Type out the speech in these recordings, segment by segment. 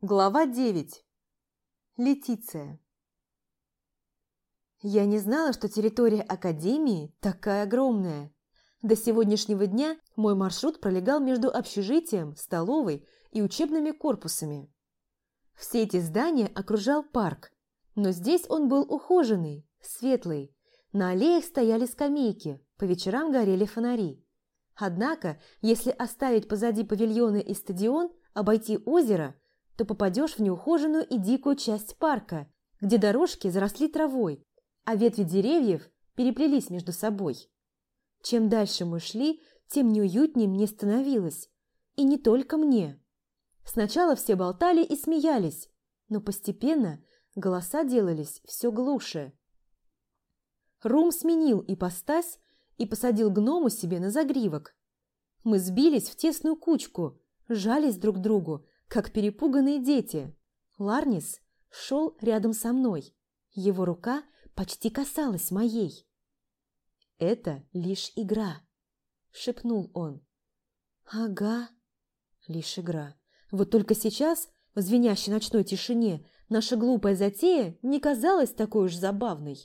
Глава 9. Летиция. Я не знала, что территория Академии такая огромная. До сегодняшнего дня мой маршрут пролегал между общежитием, столовой и учебными корпусами. Все эти здания окружал парк, но здесь он был ухоженный, светлый. На аллеях стояли скамейки, по вечерам горели фонари. Однако, если оставить позади павильоны и стадион, обойти озеро – то попадешь в неухоженную и дикую часть парка, где дорожки заросли травой, а ветви деревьев переплелись между собой. Чем дальше мы шли, тем неуютнее мне становилось. И не только мне. Сначала все болтали и смеялись, но постепенно голоса делались все глуше. Рум сменил ипостась и посадил гному себе на загривок. Мы сбились в тесную кучку, жались друг к другу, как перепуганные дети. Ларнис шел рядом со мной. Его рука почти касалась моей. «Это лишь игра», — шепнул он. «Ага, лишь игра. Вот только сейчас, в звенящей ночной тишине, наша глупая затея не казалась такой уж забавной.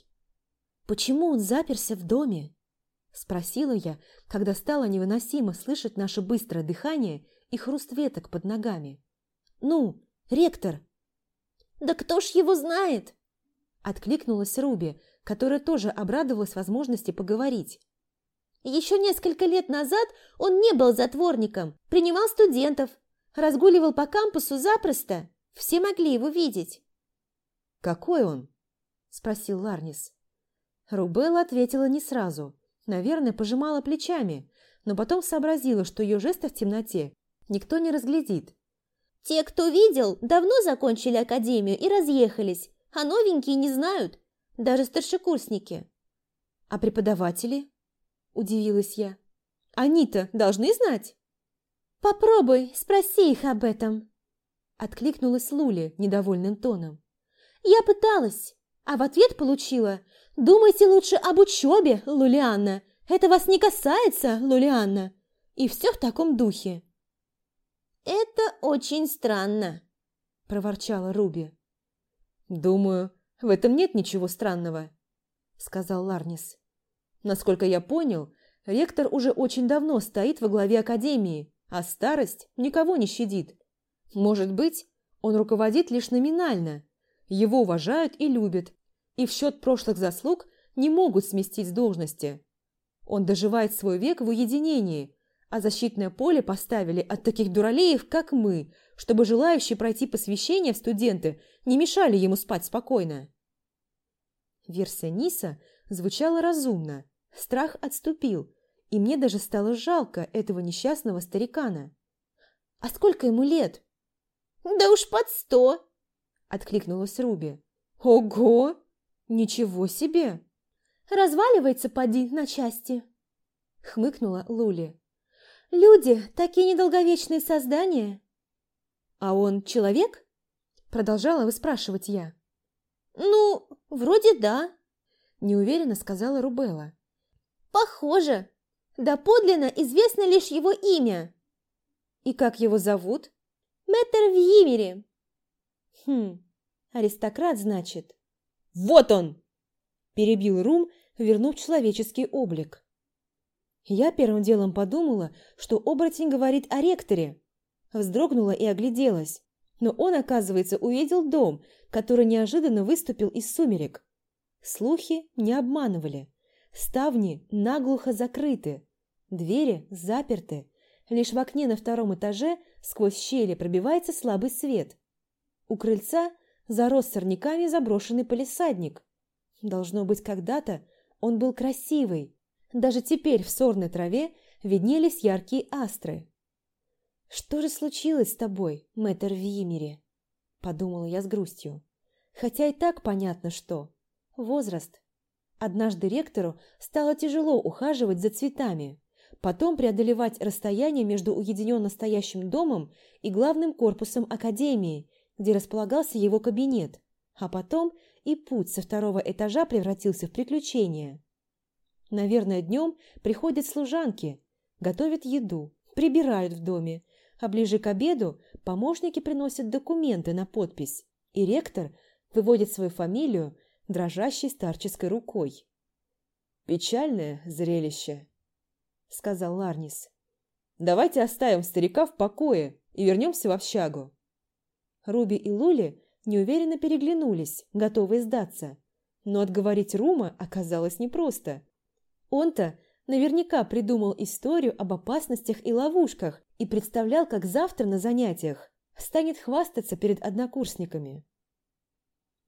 «Почему он заперся в доме?» – спросила я, когда стало невыносимо слышать наше быстрое дыхание и хруст веток под ногами. Ну, ректор!» «Да кто ж его знает?» Откликнулась Руби, которая тоже обрадовалась возможности поговорить. «Еще несколько лет назад он не был затворником, принимал студентов, разгуливал по кампусу запросто, все могли его видеть». «Какой он?» – спросил Ларнис. Рубелла ответила не сразу, наверное, пожимала плечами, но потом сообразила, что ее жеста в темноте никто не разглядит. Те, кто видел, давно закончили академию и разъехались, а новенькие не знают, даже старшекурсники. А преподаватели? Удивилась я. Они-то должны знать? Попробуй, спроси их об этом. Откликнулась Лули недовольным тоном. Я пыталась, а в ответ получила «Думайте лучше об учебе, Лулианна. Это вас не касается, Лулианна». И все в таком духе. «Это очень странно», – проворчала Руби. «Думаю, в этом нет ничего странного», – сказал Ларнис. «Насколько я понял, ректор уже очень давно стоит во главе академии, а старость никого не щадит. Может быть, он руководит лишь номинально, его уважают и любят, и в счет прошлых заслуг не могут сместить с должности. Он доживает свой век в уединении, а защитное поле поставили от таких дуралеев, как мы, чтобы желающие пройти посвящение в студенты не мешали ему спать спокойно. Версия Ниса звучала разумно, страх отступил, и мне даже стало жалко этого несчастного старикана. «А сколько ему лет?» «Да уж под сто!» – откликнулась Руби. «Ого! Ничего себе!» «Разваливается поди на части!» – хмыкнула Лули. Люди – такие недолговечные создания. А он человек? Продолжала выспрашивать я. Ну, вроде да. Неуверенно сказала Рубелла. Похоже. Да подлинно известно лишь его имя. И как его зовут? Мэтр Вьимери. Хм, аристократ, значит. Вот он! Перебил Рум, вернув человеческий облик. Я первым делом подумала, что оборотень говорит о ректоре. Вздрогнула и огляделась. Но он, оказывается, увидел дом, который неожиданно выступил из сумерек. Слухи не обманывали. Ставни наглухо закрыты. Двери заперты. Лишь в окне на втором этаже сквозь щели пробивается слабый свет. У крыльца зарос сорняками заброшенный полисадник. Должно быть, когда-то он был красивый, даже теперь в сорной траве виднелись яркие астры. «Что же случилось с тобой, мэтр Вимери?» – подумала я с грустью. Хотя и так понятно, что. Возраст. Однажды ректору стало тяжело ухаживать за цветами, потом преодолевать расстояние между уединенно стоящим домом и главным корпусом академии, где располагался его кабинет, а потом и путь со второго этажа превратился в приключение. Наверное, днем приходят служанки, готовят еду, прибирают в доме, А ближе к обеду помощники приносят документы на подпись, и ректор выводит свою фамилию дрожащей старческой рукой. «Печальное зрелище», — сказал Ларнис. «Давайте оставим старика в покое и вернемся в общагу». Руби и Лули неуверенно переглянулись, готовые сдаться. Но отговорить Рума оказалось непросто. Он-то наверняка придумал историю об опасностях и ловушках и представлял, как завтра на занятиях станет хвастаться перед однокурсниками.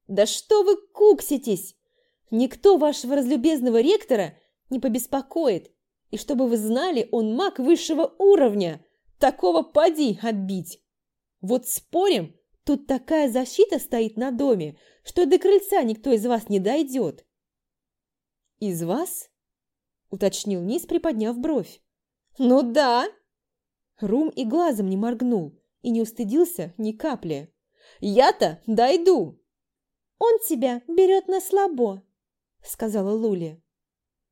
«Да что вы кукситесь! Никто вашего разлюбезного ректора не побеспокоит, и чтобы вы знали, он маг высшего уровня, такого поди отбить! Вот спорим, тут такая защита стоит на доме, что до крыльца никто из вас не дойдет!» «Из вас?» – уточнил Низ, приподняв бровь. «Ну да!» Рум и глазом не моргнул и не устыдился ни капли. «Я-то дойду!» «Он тебя берет на слабо», — сказала Лули.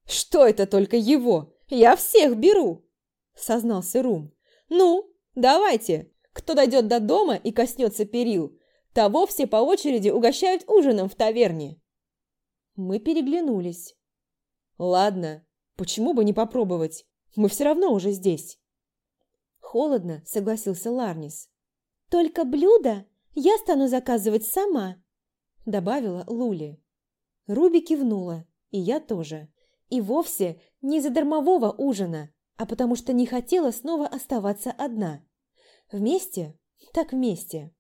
«Что это только его? Я всех беру!» — сознался Рум. «Ну, давайте, кто дойдет до дома и коснется перил, того все по очереди угощают ужином в таверне». Мы переглянулись. «Ладно, почему бы не попробовать? Мы все равно уже здесь». Холодно, согласился Ларнис. «Только блюдо я стану заказывать сама», добавила Лули. Руби кивнула, и я тоже. И вовсе не из-за дармового ужина, а потому что не хотела снова оставаться одна. Вместе, так вместе.